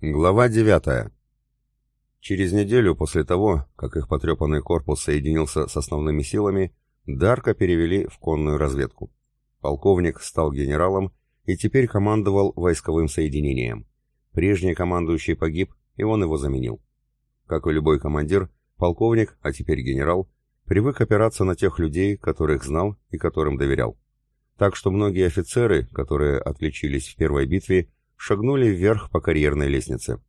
Глава 9. Через неделю после того, как их потрепанный корпус соединился с основными силами, Дарка перевели в конную разведку. Полковник стал генералом и теперь командовал войсковым соединением. Прежний командующий погиб, и он его заменил. Как и любой командир, полковник, а теперь генерал, привык опираться на тех людей, которых знал и которым доверял. Так что многие офицеры, которые отличились в первой битве, шагнули вверх по карьерной лестнице.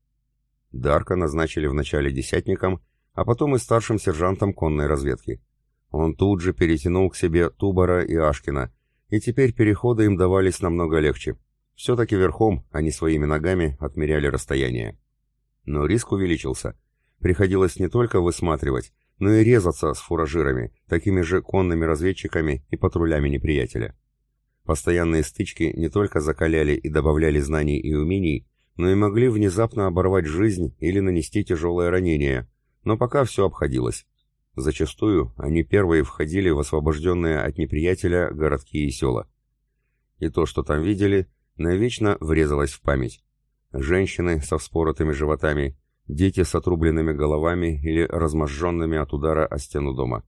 Дарка назначили вначале десятником, а потом и старшим сержантом конной разведки. Он тут же перетянул к себе Тубара и Ашкина, и теперь переходы им давались намного легче. Все-таки верхом, а не своими ногами, отмеряли расстояние. Но риск увеличился. Приходилось не только высматривать, но и резаться с фуражирами, такими же конными разведчиками и патрулями неприятеля. Постоянные стычки не только закаляли и добавляли знаний и умений, но и могли внезапно оборвать жизнь или нанести тяжелое ранение. Но пока все обходилось. Зачастую они первые входили в освобожденные от неприятеля городки и села. И то, что там видели, навечно врезалось в память. Женщины со вспоротыми животами, дети с отрубленными головами или разможженными от удара о стену дома.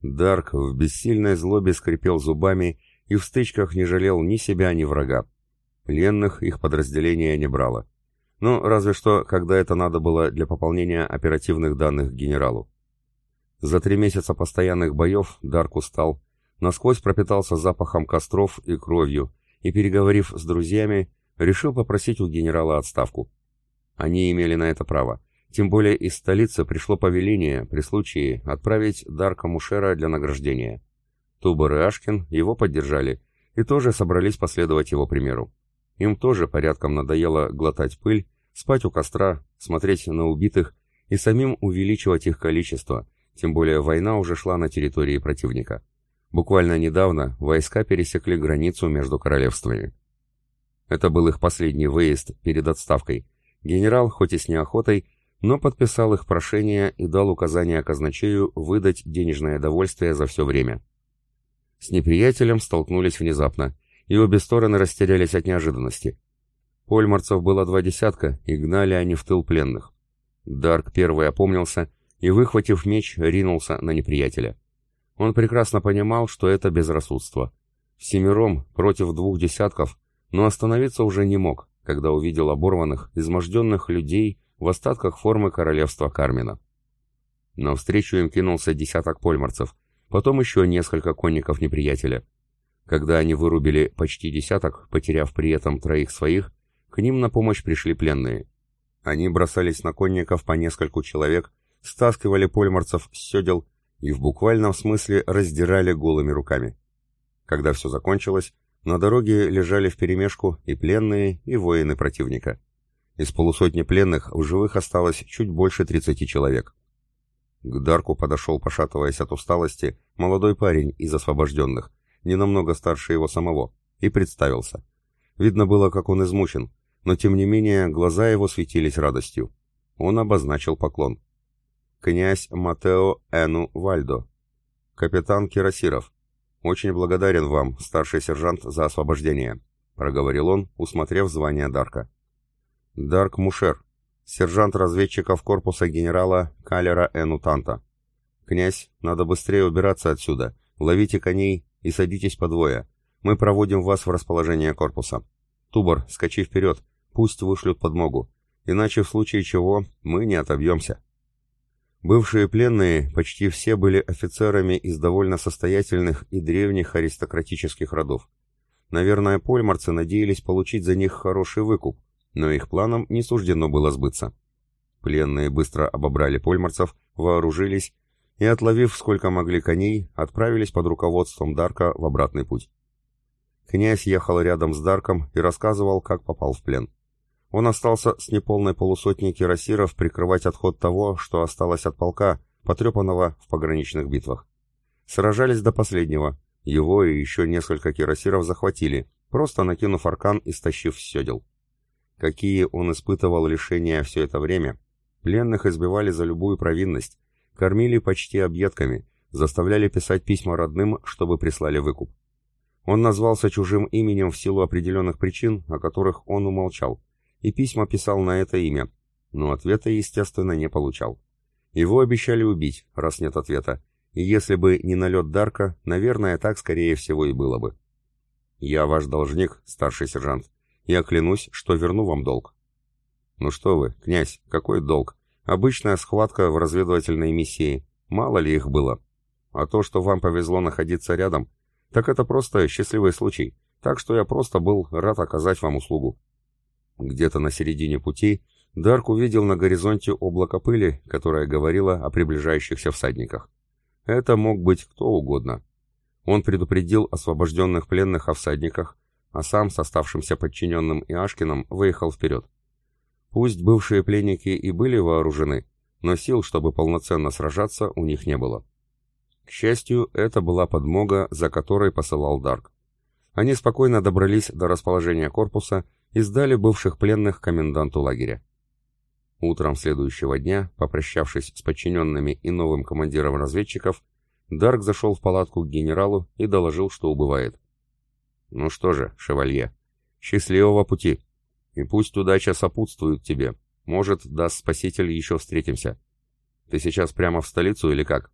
Дарк в бессильной злобе скрипел зубами и в стычках не жалел ни себя, ни врага. Пленных их подразделения не брало. Ну, разве что, когда это надо было для пополнения оперативных данных генералу. За три месяца постоянных боев Дарк устал, насквозь пропитался запахом костров и кровью, и, переговорив с друзьями, решил попросить у генерала отставку. Они имели на это право. Тем более из столицы пришло повеление при случае отправить Дарка Мушера для награждения. Тубар и Ашкин его поддержали и тоже собрались последовать его примеру. Им тоже порядком надоело глотать пыль, спать у костра, смотреть на убитых и самим увеличивать их количество, тем более война уже шла на территории противника. Буквально недавно войска пересекли границу между королевствами. Это был их последний выезд перед отставкой. Генерал, хоть и с неохотой, но подписал их прошение и дал указание казначею выдать денежное довольствие за все время с неприятелем столкнулись внезапно, и обе стороны растерялись от неожиданности. Польмарцев было два десятка, и гнали они в тыл пленных. Дарк первый опомнился и, выхватив меч, ринулся на неприятеля. Он прекрасно понимал, что это безрассудство. Семером против двух десятков, но остановиться уже не мог, когда увидел оборванных, изможденных людей в остатках формы королевства Кармина. Навстречу им кинулся десяток польмарцев, Потом еще несколько конников неприятеля. Когда они вырубили почти десяток, потеряв при этом троих своих, к ним на помощь пришли пленные. Они бросались на конников по нескольку человек, стаскивали польмарцев с седел и в буквальном смысле раздирали голыми руками. Когда все закончилось, на дороге лежали вперемешку и пленные, и воины противника. Из полусотни пленных у живых осталось чуть больше 30 человек. К Дарку подошел, пошатываясь от усталости, молодой парень из освобожденных, не намного старше его самого, и представился. Видно было, как он измучен, но тем не менее глаза его светились радостью. Он обозначил поклон. «Князь Матео Эну Вальдо. Капитан Кирасиров. Очень благодарен вам, старший сержант, за освобождение», — проговорил он, усмотрев звание Дарка. «Дарк Мушер, сержант разведчиков корпуса генерала Калера Энутанта. «Князь, надо быстрее убираться отсюда. Ловите коней и садитесь по двое. Мы проводим вас в расположение корпуса. Тубор, скачи вперед, пусть вышлют подмогу. Иначе в случае чего мы не отобьемся». Бывшие пленные почти все были офицерами из довольно состоятельных и древних аристократических родов. Наверное, польмарцы надеялись получить за них хороший выкуп, но их планам не суждено было сбыться. Пленные быстро обобрали польмарцев, вооружились и, отловив сколько могли коней, отправились под руководством Дарка в обратный путь. Князь ехал рядом с Дарком и рассказывал, как попал в плен. Он остался с неполной полусотней кирасиров прикрывать отход того, что осталось от полка, потрепанного в пограничных битвах. Сражались до последнего. Его и еще несколько кирасиров захватили, просто накинув аркан и стащив седел какие он испытывал лишения все это время. Пленных избивали за любую провинность, кормили почти объедками, заставляли писать письма родным, чтобы прислали выкуп. Он назвался чужим именем в силу определенных причин, о которых он умолчал, и письма писал на это имя, но ответа, естественно, не получал. Его обещали убить, раз нет ответа, и если бы не налет Дарка, наверное, так, скорее всего, и было бы. «Я ваш должник, старший сержант», я клянусь, что верну вам долг». «Ну что вы, князь, какой долг? Обычная схватка в разведывательной миссии. Мало ли их было. А то, что вам повезло находиться рядом, так это просто счастливый случай. Так что я просто был рад оказать вам услугу». Где-то на середине пути Дарк увидел на горизонте облако пыли, которое говорило о приближающихся всадниках. Это мог быть кто угодно. Он предупредил освобожденных пленных о всадниках, а сам с оставшимся подчиненным Иашкиным выехал вперед. Пусть бывшие пленники и были вооружены, но сил, чтобы полноценно сражаться, у них не было. К счастью, это была подмога, за которой посылал Дарк. Они спокойно добрались до расположения корпуса и сдали бывших пленных коменданту лагеря. Утром следующего дня, попрощавшись с подчиненными и новым командиром разведчиков, Дарк зашел в палатку к генералу и доложил, что убывает. Ну что же, шевалье, счастливого пути. И пусть удача сопутствует тебе. Может, даст спаситель, еще встретимся. Ты сейчас прямо в столицу или как?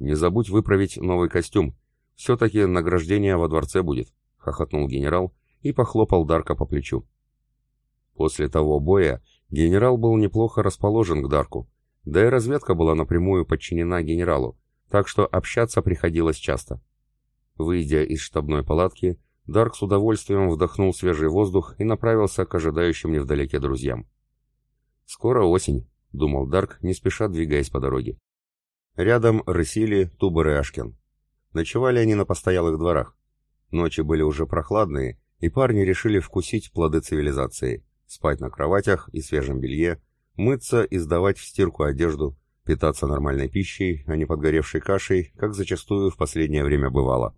Не забудь выправить новый костюм. Все-таки награждение во дворце будет, — хохотнул генерал и похлопал Дарка по плечу. После того боя генерал был неплохо расположен к Дарку, да и разведка была напрямую подчинена генералу, так что общаться приходилось часто. Выйдя из штабной палатки, Дарк с удовольствием вдохнул свежий воздух и направился к ожидающим невдалеке друзьям. «Скоро осень», — думал Дарк, не спеша двигаясь по дороге. Рядом рысили Тубар и Ашкин. Ночевали они на постоялых дворах. Ночи были уже прохладные, и парни решили вкусить плоды цивилизации, спать на кроватях и свежем белье, мыться и сдавать в стирку одежду, питаться нормальной пищей, а не подгоревшей кашей, как зачастую в последнее время бывало.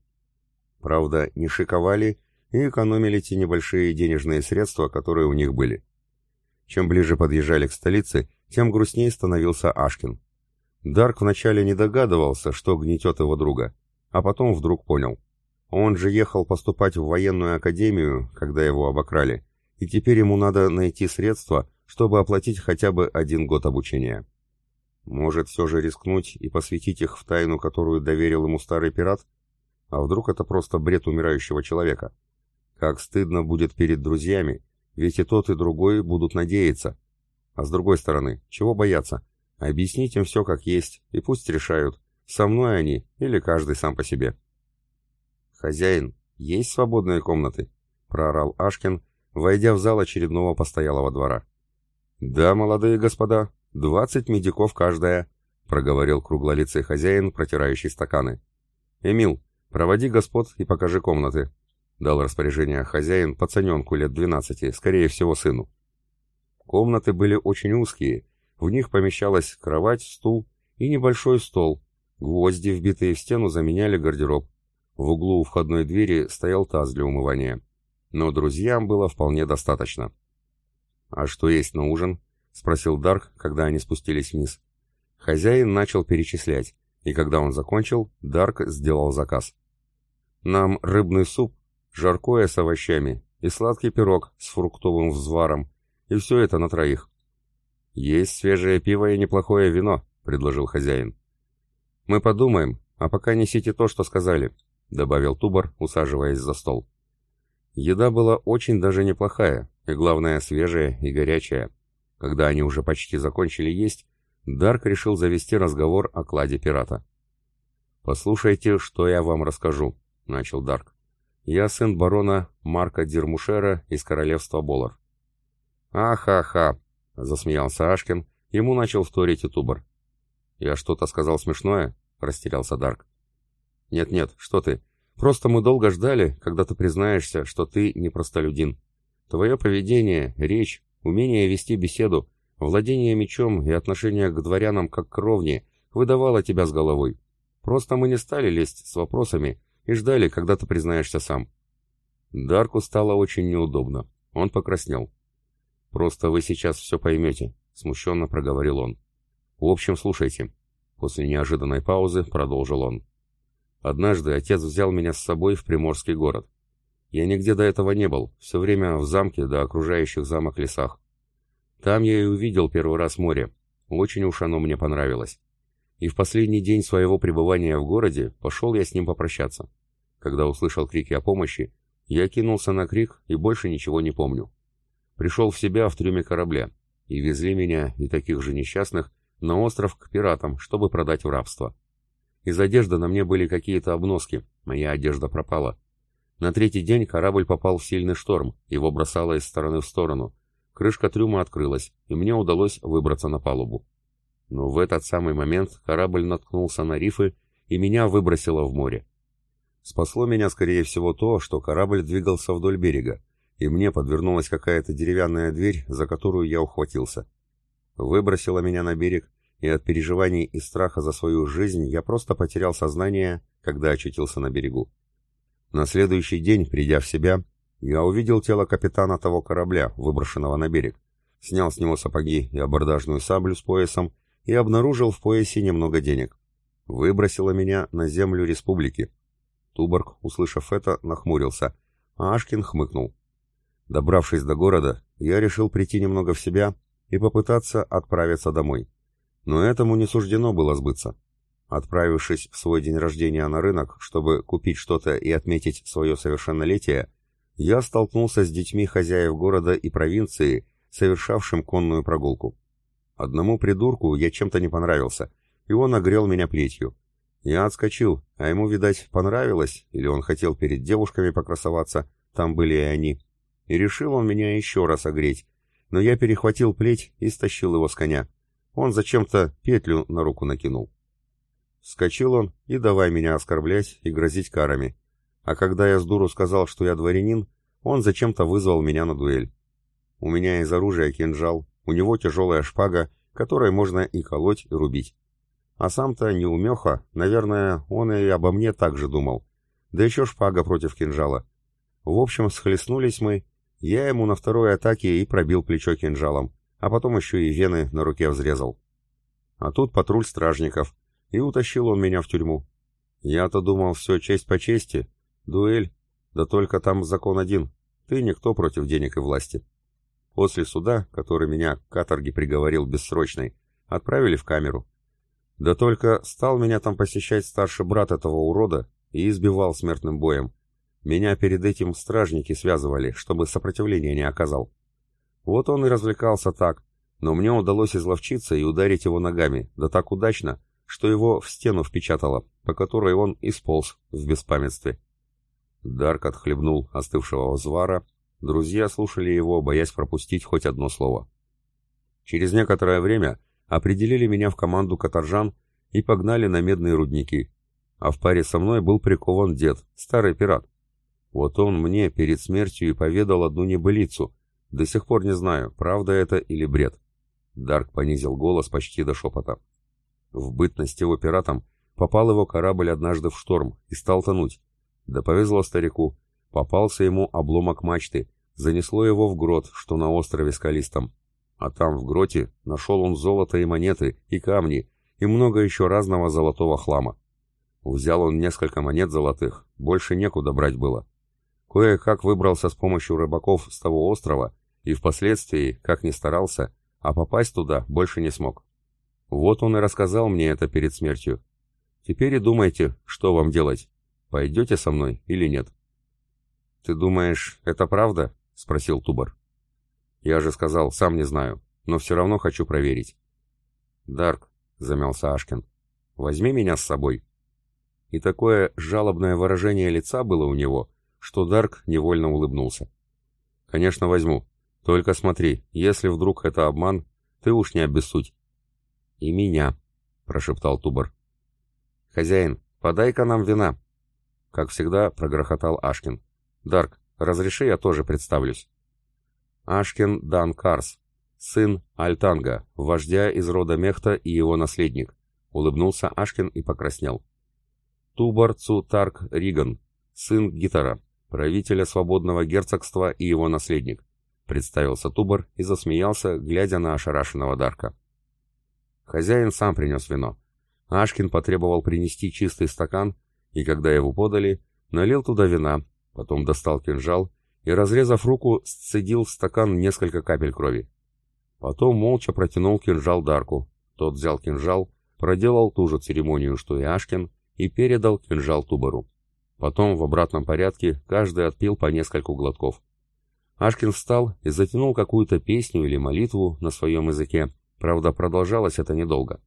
Правда, не шиковали и экономили те небольшие денежные средства, которые у них были. Чем ближе подъезжали к столице, тем грустнее становился Ашкин. Дарк вначале не догадывался, что гнетет его друга, а потом вдруг понял. Он же ехал поступать в военную академию, когда его обокрали, и теперь ему надо найти средства, чтобы оплатить хотя бы один год обучения. Может, все же рискнуть и посвятить их в тайну, которую доверил ему старый пират? А вдруг это просто бред умирающего человека? Как стыдно будет перед друзьями, ведь и тот, и другой будут надеяться. А с другой стороны, чего бояться? Объяснить им все как есть, и пусть решают, со мной они или каждый сам по себе. «Хозяин, есть свободные комнаты?» — проорал Ашкин, войдя в зал очередного постоялого двора. «Да, молодые господа, двадцать медиков каждая», — проговорил круглолицый хозяин, протирающий стаканы. «Эмил, «Проводи господ и покажи комнаты», — дал распоряжение хозяин пацаненку лет двенадцати, скорее всего, сыну. Комнаты были очень узкие, в них помещалась кровать, стул и небольшой стол. Гвозди, вбитые в стену, заменяли гардероб. В углу у входной двери стоял таз для умывания. Но друзьям было вполне достаточно. «А что есть на ужин?» — спросил Дарк, когда они спустились вниз. Хозяин начал перечислять и когда он закончил, Дарк сделал заказ. «Нам рыбный суп, жаркое с овощами и сладкий пирог с фруктовым взваром, и все это на троих». «Есть свежее пиво и неплохое вино», — предложил хозяин. «Мы подумаем, а пока несите то, что сказали», — добавил Тубар, усаживаясь за стол. Еда была очень даже неплохая, и главное, свежая и горячая. Когда они уже почти закончили есть, Дарк решил завести разговор о кладе пирата. «Послушайте, что я вам расскажу», — начал Дарк. «Я сын барона Марка Дермушера из королевства Болар». «Ахаха», — засмеялся Ашкин, ему начал вторить ютубер. «Я что-то сказал смешное?» — растерялся Дарк. «Нет-нет, что ты. Просто мы долго ждали, когда ты признаешься, что ты не простолюдин. Твое поведение, речь, умение вести беседу Владение мечом и отношение к дворянам как к ровне выдавало тебя с головой. Просто мы не стали лезть с вопросами и ждали, когда ты признаешься сам. Дарку стало очень неудобно. Он покраснел. «Просто вы сейчас все поймете», — смущенно проговорил он. «В общем, слушайте». После неожиданной паузы продолжил он. «Однажды отец взял меня с собой в Приморский город. Я нигде до этого не был, все время в замке да окружающих замок лесах. Там я и увидел первый раз море. Очень уж оно мне понравилось. И в последний день своего пребывания в городе пошел я с ним попрощаться. Когда услышал крики о помощи, я кинулся на крик и больше ничего не помню. Пришел в себя в трюме корабля, и везли меня и таких же несчастных на остров к пиратам, чтобы продать в рабство. Из одежды на мне были какие-то обноски, моя одежда пропала. На третий день корабль попал в сильный шторм, его бросало из стороны в сторону, Крышка трюма открылась, и мне удалось выбраться на палубу. Но в этот самый момент корабль наткнулся на рифы, и меня выбросило в море. Спасло меня, скорее всего, то, что корабль двигался вдоль берега, и мне подвернулась какая-то деревянная дверь, за которую я ухватился. Выбросило меня на берег, и от переживаний и страха за свою жизнь я просто потерял сознание, когда очутился на берегу. На следующий день, придя в себя, я увидел тело капитана того корабля, выброшенного на берег, снял с него сапоги и абордажную саблю с поясом и обнаружил в поясе немного денег. Выбросило меня на землю республики. Туборг, услышав это, нахмурился, а Ашкин хмыкнул. Добравшись до города, я решил прийти немного в себя и попытаться отправиться домой. Но этому не суждено было сбыться. Отправившись в свой день рождения на рынок, чтобы купить что-то и отметить свое совершеннолетие, я столкнулся с детьми хозяев города и провинции, совершавшим конную прогулку. Одному придурку я чем-то не понравился, и он огрел меня плетью. Я отскочил, а ему, видать, понравилось, или он хотел перед девушками покрасоваться, там были и они. И решил он меня еще раз огреть, но я перехватил плеть и стащил его с коня. Он зачем-то петлю на руку накинул. Вскочил он и давай меня оскорблять и грозить карами. А когда я с дуру сказал, что я дворянин, он зачем-то вызвал меня на дуэль. У меня из оружия кинжал, у него тяжелая шпага, которой можно и колоть, и рубить. А сам-то не умеха, наверное, он и обо мне так же думал. Да еще шпага против кинжала. В общем, схлестнулись мы, я ему на второй атаке и пробил плечо кинжалом, а потом еще и вены на руке взрезал. А тут патруль стражников, и утащил он меня в тюрьму. Я-то думал, все честь по чести, Дуэль? Да только там закон один. Ты никто против денег и власти. После суда, который меня к каторге приговорил бессрочной, отправили в камеру. Да только стал меня там посещать старший брат этого урода и избивал смертным боем. Меня перед этим стражники связывали, чтобы сопротивления не оказал. Вот он и развлекался так, но мне удалось изловчиться и ударить его ногами, да так удачно, что его в стену впечатало, по которой он исполз в беспамятстве. Дарк отхлебнул остывшего взвара. Друзья слушали его, боясь пропустить хоть одно слово. Через некоторое время определили меня в команду каторжан и погнали на медные рудники. А в паре со мной был прикован дед, старый пират. Вот он мне перед смертью и поведал одну небылицу. До сих пор не знаю, правда это или бред. Дарк понизил голос почти до шепота. В бытность его пиратом попал его корабль однажды в шторм и стал тонуть. Да повезло старику. Попался ему обломок мачты. Занесло его в грот, что на острове скалистом. А там, в гроте, нашел он золото и монеты, и камни, и много еще разного золотого хлама. Взял он несколько монет золотых, больше некуда брать было. Кое-как выбрался с помощью рыбаков с того острова, и впоследствии, как ни старался, а попасть туда больше не смог. Вот он и рассказал мне это перед смертью. Теперь и думайте, что вам делать. Пойдете со мной или нет?» «Ты думаешь, это правда?» — спросил Тубар. «Я же сказал, сам не знаю, но все равно хочу проверить». «Дарк», — замялся Ашкин, — «возьми меня с собой». И такое жалобное выражение лица было у него, что Дарк невольно улыбнулся. «Конечно, возьму. Только смотри, если вдруг это обман, ты уж не обессудь». «И меня», — прошептал Тубар. «Хозяин, подай-ка нам вина», как всегда, прогрохотал Ашкин. «Дарк, разреши я тоже представлюсь». Ашкин Дан Карс, сын Альтанга, вождя из рода Мехта и его наследник. Улыбнулся Ашкин и покраснел. Тубар Цу Тарк Риган, сын Гитара, правителя свободного герцогства и его наследник. Представился Тубар и засмеялся, глядя на ошарашенного Дарка. Хозяин сам принес вино. Ашкин потребовал принести чистый стакан, и когда его подали, налил туда вина, потом достал кинжал и, разрезав руку, сцедил в стакан несколько капель крови. Потом молча протянул кинжал Дарку. Тот взял кинжал, проделал ту же церемонию, что и Ашкин, и передал кинжал Тубару. Потом в обратном порядке каждый отпил по нескольку глотков. Ашкин встал и затянул какую-то песню или молитву на своем языке, правда, продолжалось это недолго.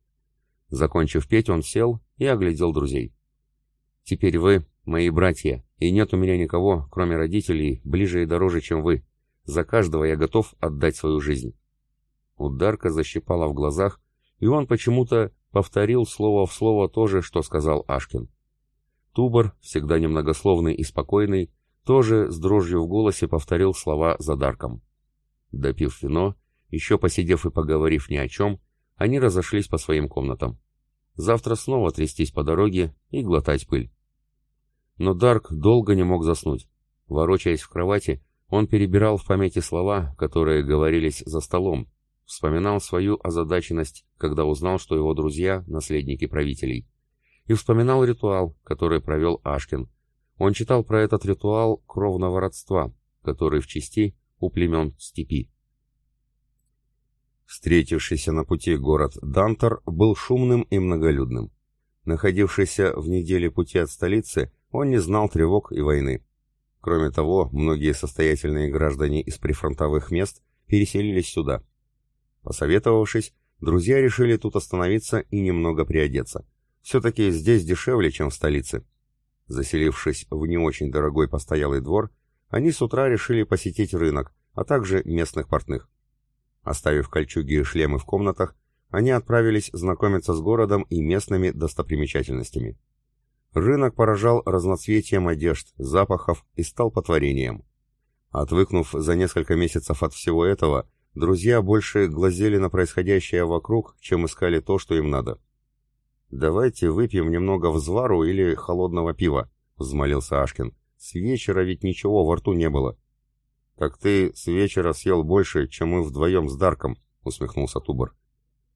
Закончив петь, он сел и оглядел друзей. Теперь вы мои братья, и нет у меня никого, кроме родителей, ближе и дороже, чем вы. За каждого я готов отдать свою жизнь». Ударка защипала в глазах, и он почему-то повторил слово в слово то же, что сказал Ашкин. Тубор, всегда немногословный и спокойный, тоже с дрожью в голосе повторил слова за Дарком. Допив вино, еще посидев и поговорив ни о чем, они разошлись по своим комнатам. Завтра снова трястись по дороге и глотать пыль. Но Дарк долго не мог заснуть. Ворочаясь в кровати, он перебирал в памяти слова, которые говорились за столом, вспоминал свою озадаченность, когда узнал, что его друзья — наследники правителей. И вспоминал ритуал, который провел Ашкин. Он читал про этот ритуал кровного родства, который в части у племен степи. Встретившийся на пути город Дантор был шумным и многолюдным. Находившийся в неделе пути от столицы, он не знал тревог и войны. Кроме того, многие состоятельные граждане из прифронтовых мест переселились сюда. Посоветовавшись, друзья решили тут остановиться и немного приодеться. Все-таки здесь дешевле, чем в столице. Заселившись в не очень дорогой постоялый двор, они с утра решили посетить рынок, а также местных портных. Оставив кольчуги и шлемы в комнатах, они отправились знакомиться с городом и местными достопримечательностями. Рынок поражал разноцветием одежд, запахов и стал потворением. Отвыкнув за несколько месяцев от всего этого, друзья больше глазели на происходящее вокруг, чем искали то, что им надо. «Давайте выпьем немного взвару или холодного пива», — взмолился Ашкин. «С вечера ведь ничего во рту не было». «Так ты с вечера съел больше, чем мы вдвоем с Дарком», — усмехнулся Тубар.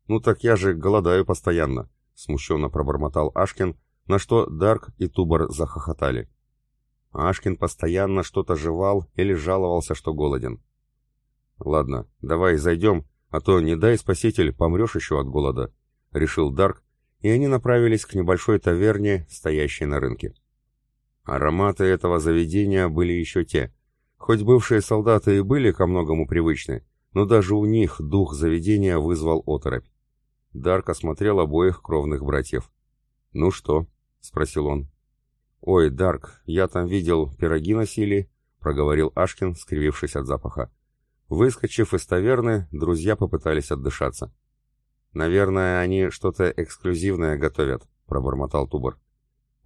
«Ну так я же голодаю постоянно», — смущенно пробормотал Ашкин, на что Дарк и Тубар захохотали. Ашкин постоянно что-то жевал или жаловался, что голоден. «Ладно, давай зайдем, а то, не дай, спаситель, помрешь еще от голода», — решил Дарк, и они направились к небольшой таверне, стоящей на рынке. Ароматы этого заведения были еще те. Хоть бывшие солдаты и были ко многому привычны, но даже у них дух заведения вызвал оторопь. Дарк осмотрел обоих кровных братьев. «Ну что?» — спросил он. «Ой, Дарк, я там видел, пироги носили», — проговорил Ашкин, скривившись от запаха. Выскочив из таверны, друзья попытались отдышаться. «Наверное, они что-то эксклюзивное готовят», — пробормотал Тубор.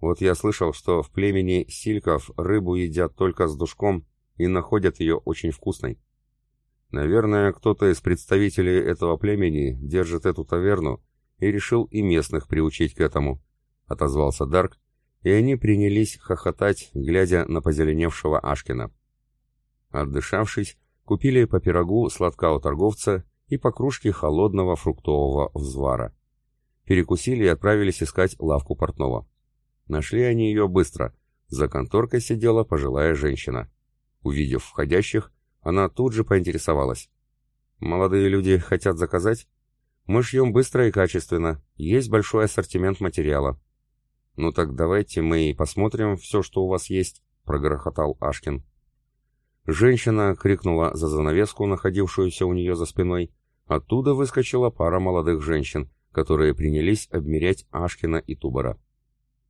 «Вот я слышал, что в племени сильков рыбу едят только с душком и находят ее очень вкусной». «Наверное, кто-то из представителей этого племени держит эту таверну и решил и местных приучить к этому», — отозвался Дарк, и они принялись хохотать, глядя на позеленевшего Ашкина. Отдышавшись, купили по пирогу сладка у торговца и по кружке холодного фруктового взвара. Перекусили и отправились искать лавку портного. Нашли они ее быстро. За конторкой сидела пожилая женщина. Увидев входящих, она тут же поинтересовалась. «Молодые люди хотят заказать? Мы шьем быстро и качественно. Есть большой ассортимент материала. «Ну так давайте мы и посмотрим все, что у вас есть», — прогрохотал Ашкин. Женщина крикнула за занавеску, находившуюся у нее за спиной. Оттуда выскочила пара молодых женщин, которые принялись обмерять Ашкина и Тубара.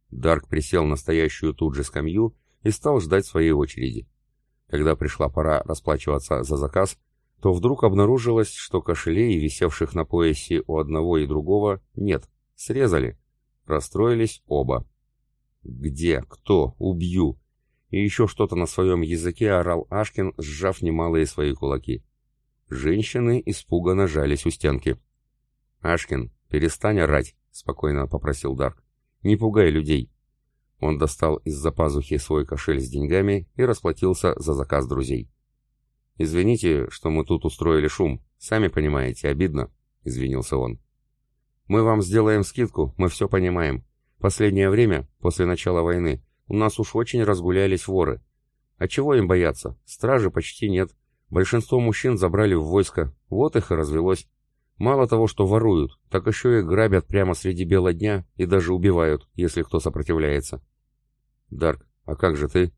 Дарк присел на стоящую тут же скамью и стал ждать своей очереди. Когда пришла пора расплачиваться за заказ, то вдруг обнаружилось, что кошелей, висевших на поясе у одного и другого, нет. Срезали. Расстроились оба. «Где? Кто? Убью!» И еще что-то на своем языке орал Ашкин, сжав немалые свои кулаки. Женщины испуганно жались у стенки. «Ашкин, перестань орать!» — спокойно попросил Дарк. «Не пугай людей!» Он достал из-за пазухи свой кошель с деньгами и расплатился за заказ друзей. «Извините, что мы тут устроили шум. Сами понимаете, обидно», — извинился он. Мы вам сделаем скидку, мы все понимаем. Последнее время, после начала войны, у нас уж очень разгулялись воры. А чего им бояться? Стражи почти нет. Большинство мужчин забрали в войско. Вот их и развелось. Мало того, что воруют, так еще и грабят прямо среди бела дня и даже убивают, если кто сопротивляется. Дарк, а как же ты?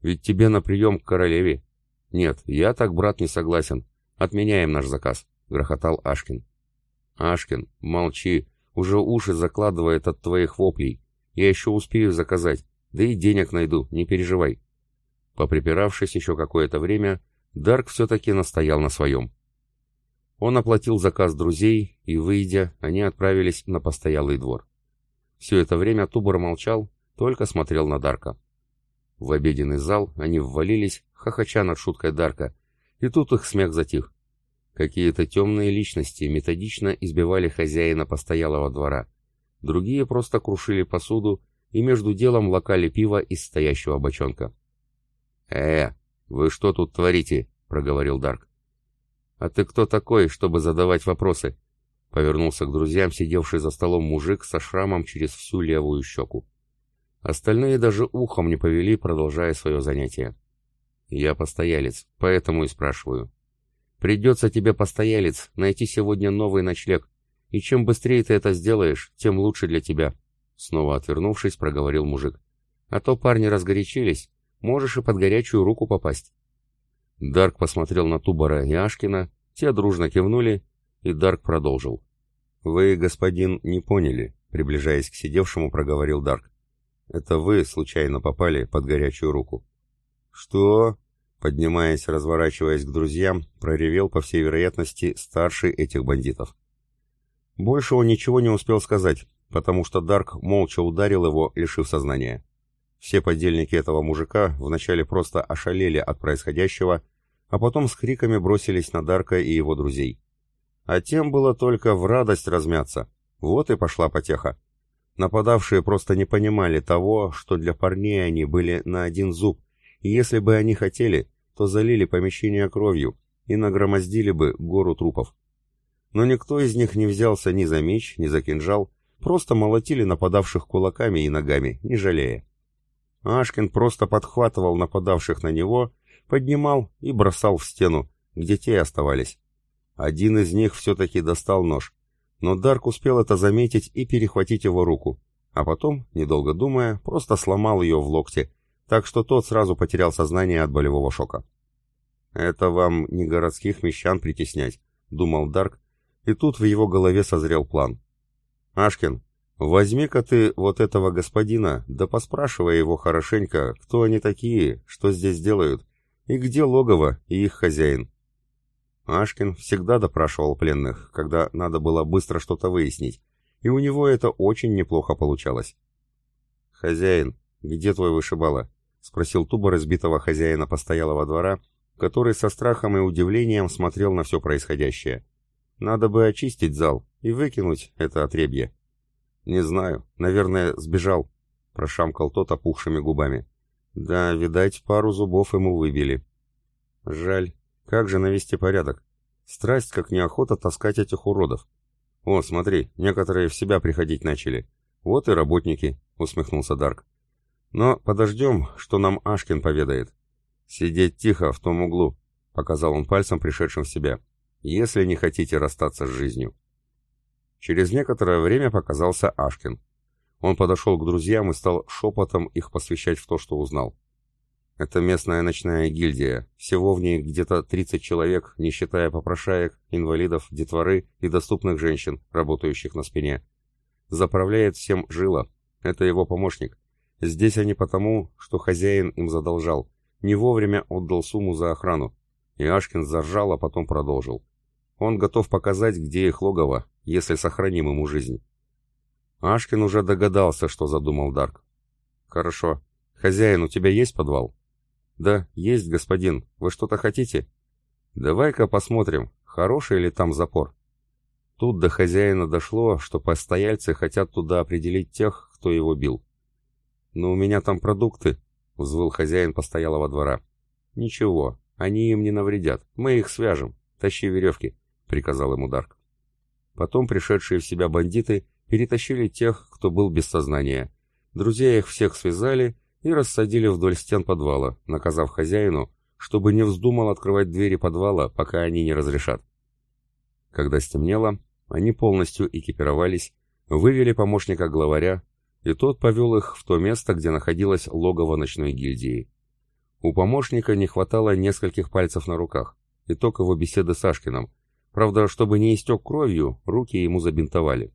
Ведь тебе на прием к королеве. Нет, я так, брат, не согласен. Отменяем наш заказ, — грохотал Ашкин. «Ашкин, молчи, уже уши закладывает от твоих воплей. Я еще успею заказать, да и денег найду, не переживай». Поприпиравшись еще какое-то время, Дарк все-таки настоял на своем. Он оплатил заказ друзей, и, выйдя, они отправились на постоялый двор. Все это время Тубор молчал, только смотрел на Дарка. В обеденный зал они ввалились, хохоча над шуткой Дарка, и тут их смех затих. Какие-то темные личности методично избивали хозяина постоялого двора, другие просто крушили посуду и между делом локали пиво из стоящего бочонка. «Э, вы что тут творите?» — проговорил Дарк. «А ты кто такой, чтобы задавать вопросы?» — повернулся к друзьям сидевший за столом мужик со шрамом через всю левую щеку. Остальные даже ухом не повели, продолжая свое занятие. «Я постоялец, поэтому и спрашиваю. Придется тебе, постоялец, найти сегодня новый ночлег, и чем быстрее ты это сделаешь, тем лучше для тебя», — снова отвернувшись, проговорил мужик. «А то парни разгорячились, можешь и под горячую руку попасть». Дарк посмотрел на Тубара и Ашкина, те дружно кивнули, и Дарк продолжил. «Вы, господин, не поняли», — приближаясь к сидевшему, проговорил Дарк. «Это вы случайно попали под горячую руку». «Что?» Поднимаясь, разворачиваясь к друзьям, проревел, по всей вероятности, старший этих бандитов. Больше он ничего не успел сказать, потому что Дарк молча ударил его, лишив сознания. Все подельники этого мужика вначале просто ошалели от происходящего, а потом с криками бросились на Дарка и его друзей. А тем было только в радость размяться. Вот и пошла потеха. Нападавшие просто не понимали того, что для парней они были на один зуб, и если бы они хотели, то залили помещение кровью и нагромоздили бы гору трупов. Но никто из них не взялся ни за меч, ни за кинжал, просто молотили нападавших кулаками и ногами, не жалея. Ашкин просто подхватывал нападавших на него, поднимал и бросал в стену, где те и оставались. Один из них все-таки достал нож, но Дарк успел это заметить и перехватить его руку, а потом, недолго думая, просто сломал ее в локте, так что тот сразу потерял сознание от болевого шока. «Это вам не городских мещан притеснять», — думал Дарк, и тут в его голове созрел план. «Ашкин, возьми-ка ты вот этого господина, да поспрашивай его хорошенько, кто они такие, что здесь делают, и где логово и их хозяин». Ашкин всегда допрашивал пленных, когда надо было быстро что-то выяснить, и у него это очень неплохо получалось. «Хозяин, где твой вышибала?» — спросил Туба разбитого хозяина постоялого двора, который со страхом и удивлением смотрел на все происходящее. «Надо бы очистить зал и выкинуть это отребье». «Не знаю. Наверное, сбежал», — прошамкал тот опухшими губами. «Да, видать, пару зубов ему выбили». «Жаль. Как же навести порядок? Страсть, как неохота таскать этих уродов. О, смотри, некоторые в себя приходить начали. Вот и работники», — усмехнулся Дарк. Но подождем, что нам Ашкин поведает. Сидеть тихо в том углу, показал он пальцем пришедшим в себя, если не хотите расстаться с жизнью. Через некоторое время показался Ашкин. Он подошел к друзьям и стал шепотом их посвящать в то, что узнал. Это местная ночная гильдия, всего в ней где-то 30 человек, не считая попрошаек, инвалидов, детворы и доступных женщин, работающих на спине. Заправляет всем жила, это его помощник. Здесь а они потому, что хозяин им задолжал. Не вовремя отдал сумму за охрану. И Ашкин заржал, а потом продолжил. Он готов показать, где их логово, если сохраним ему жизнь. Ашкин уже догадался, что задумал Дарк. «Хорошо. Хозяин, у тебя есть подвал?» «Да, есть, господин. Вы что-то хотите?» «Давай-ка посмотрим, хороший ли там запор». Тут до хозяина дошло, что постояльцы хотят туда определить тех, кто его бил. «Но у меня там продукты», — взвыл хозяин постоялого двора. «Ничего, они им не навредят. Мы их свяжем. Тащи веревки», — приказал ему Дарк. Потом пришедшие в себя бандиты перетащили тех, кто был без сознания. Друзья их всех связали и рассадили вдоль стен подвала, наказав хозяину, чтобы не вздумал открывать двери подвала, пока они не разрешат. Когда стемнело, они полностью экипировались, вывели помощника главаря, и тот повел их в то место, где находилось логово ночной гильдии. У помощника не хватало нескольких пальцев на руках, итог его беседы с Ашкиным, Правда, чтобы не истек кровью, руки ему забинтовали.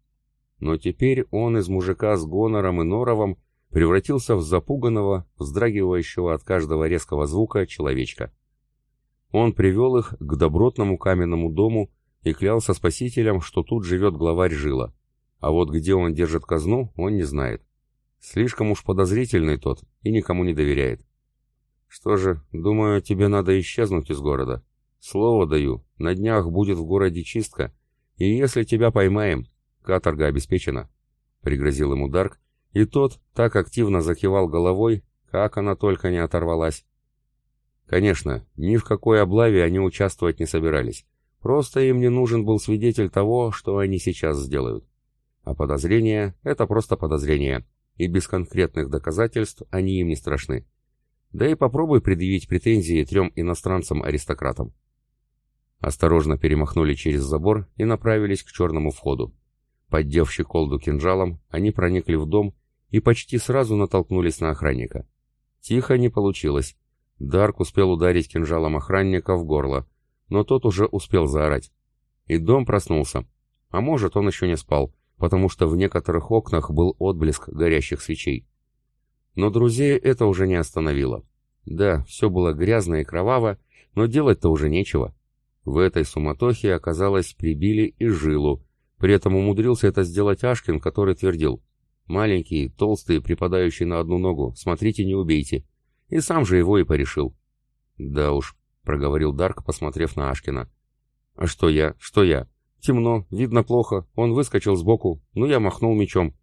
Но теперь он из мужика с гонором и норовом превратился в запуганного, вздрагивающего от каждого резкого звука человечка. Он привел их к добротному каменному дому и клялся спасителям, что тут живет главарь Жила. А вот где он держит казну, он не знает. Слишком уж подозрительный тот и никому не доверяет. Что же, думаю, тебе надо исчезнуть из города. Слово даю, на днях будет в городе чистка, и если тебя поймаем, каторга обеспечена. Пригрозил ему Дарк, и тот так активно закивал головой, как она только не оторвалась. Конечно, ни в какой облаве они участвовать не собирались. Просто им не нужен был свидетель того, что они сейчас сделают. А подозрения — это просто подозрения, и без конкретных доказательств они им не страшны. Да и попробуй предъявить претензии трем иностранцам-аристократам. Осторожно перемахнули через забор и направились к черному входу. Поддев щеколду кинжалом, они проникли в дом и почти сразу натолкнулись на охранника. Тихо не получилось. Дарк успел ударить кинжалом охранника в горло, но тот уже успел заорать. И дом проснулся. А может, он еще не спал, потому что в некоторых окнах был отблеск горящих свечей. Но друзей это уже не остановило. Да, все было грязно и кроваво, но делать-то уже нечего. В этой суматохе, оказалось, прибили и жилу. При этом умудрился это сделать Ашкин, который твердил. «Маленький, толстый, припадающий на одну ногу, смотрите, не убейте». И сам же его и порешил. «Да уж», — проговорил Дарк, посмотрев на Ашкина. «А что я? Что я? Темно, видно плохо, он выскочил сбоку, но я махнул мечом.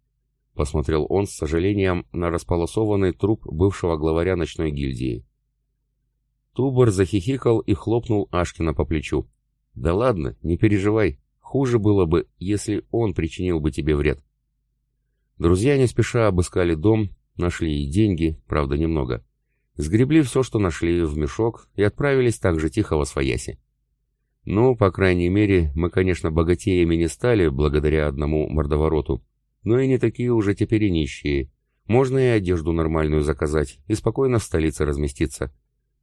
Посмотрел он с сожалением на располосованный труп бывшего главаря ночной гильдии. Тубор захихикал и хлопнул Ашкина по плечу. «Да ладно, не переживай. Хуже было бы, если он причинил бы тебе вред». Друзья не спеша обыскали дом, нашли и деньги, правда немного. Сгребли все, что нашли, в мешок и отправились так же тихо во свояси. Ну, по крайней мере, мы, конечно, богатеями не стали благодаря одному мордовороту, но и не такие уже теперь и нищие. Можно и одежду нормальную заказать и спокойно в столице разместиться.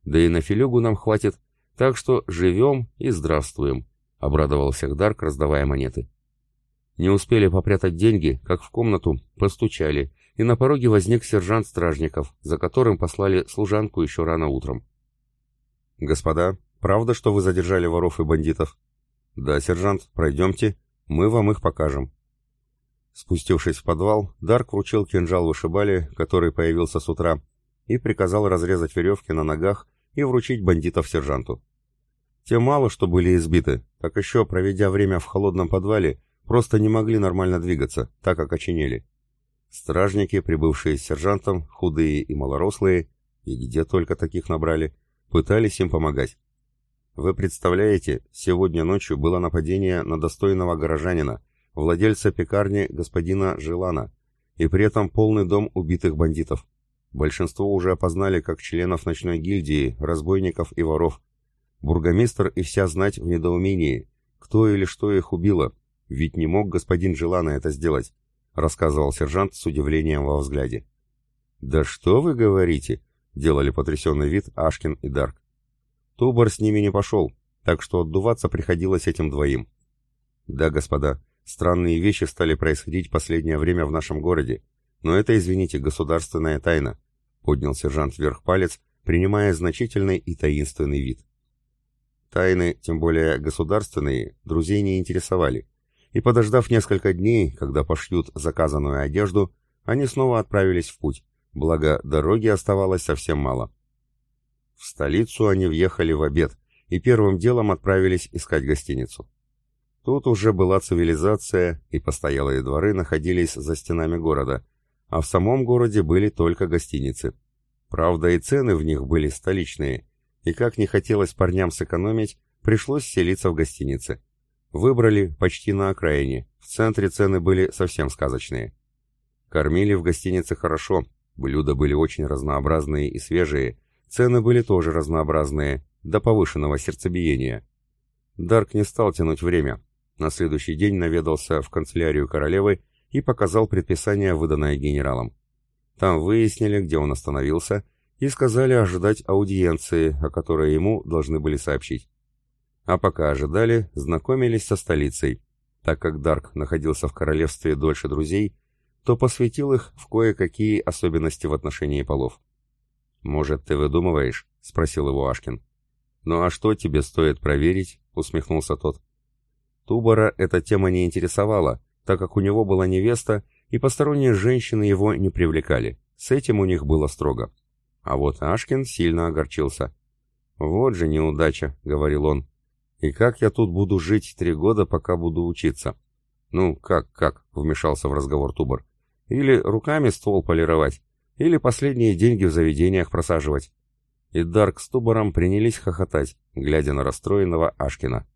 Да и на филюгу нам хватит, так что живем и здравствуем», — обрадовался Гдарк, раздавая монеты. Не успели попрятать деньги, как в комнату постучали, и на пороге возник сержант Стражников, за которым послали служанку еще рано утром. «Господа, Правда, что вы задержали воров и бандитов? Да, сержант, пройдемте, мы вам их покажем. Спустившись в подвал, Дарк вручил кинжал вышибали, который появился с утра, и приказал разрезать веревки на ногах и вручить бандитов сержанту. Те мало что были избиты, так еще, проведя время в холодном подвале, просто не могли нормально двигаться, так как очинели. Стражники, прибывшие с сержантом, худые и малорослые, и где только таких набрали, пытались им помогать. Вы представляете, сегодня ночью было нападение на достойного горожанина, владельца пекарни господина Желана, и при этом полный дом убитых бандитов. Большинство уже опознали как членов ночной гильдии, разбойников и воров. Бургомистр и вся знать в недоумении, кто или что их убило, ведь не мог господин Желана это сделать, рассказывал сержант с удивлением во взгляде. «Да что вы говорите?» — делали потрясенный вид Ашкин и Дарк. Тубор с ними не пошел, так что отдуваться приходилось этим двоим. Да, господа, странные вещи стали происходить последнее время в нашем городе, но это, извините, государственная тайна, поднял сержант вверх палец, принимая значительный и таинственный вид. Тайны, тем более государственные, друзей не интересовали, и подождав несколько дней, когда пошлют заказанную одежду, они снова отправились в путь, благо дороги оставалось совсем мало. В столицу они въехали в обед и первым делом отправились искать гостиницу. Тут уже была цивилизация, и постоялые дворы находились за стенами города, а в самом городе были только гостиницы. Правда, и цены в них были столичные, и как не хотелось парням сэкономить, пришлось селиться в гостинице. Выбрали почти на окраине, в центре цены были совсем сказочные. Кормили в гостинице хорошо, блюда были очень разнообразные и свежие, Цены были тоже разнообразные, до повышенного сердцебиения. Дарк не стал тянуть время. На следующий день наведался в канцелярию королевы и показал предписание, выданное генералом. Там выяснили, где он остановился, и сказали ожидать аудиенции, о которой ему должны были сообщить. А пока ожидали, знакомились со столицей. Так как Дарк находился в королевстве дольше друзей, то посвятил их в кое-какие особенности в отношении полов. «Может, ты выдумываешь?» — спросил его Ашкин. «Ну а что тебе стоит проверить?» — усмехнулся тот. Тубора эта тема не интересовала, так как у него была невеста, и посторонние женщины его не привлекали. С этим у них было строго. А вот Ашкин сильно огорчился. «Вот же неудача», — говорил он. «И как я тут буду жить три года, пока буду учиться?» «Ну, как, как?» — вмешался в разговор Тубор. «Или руками ствол полировать, или последние деньги в заведениях просаживать. И Дарк с Тубором принялись хохотать, глядя на расстроенного Ашкина.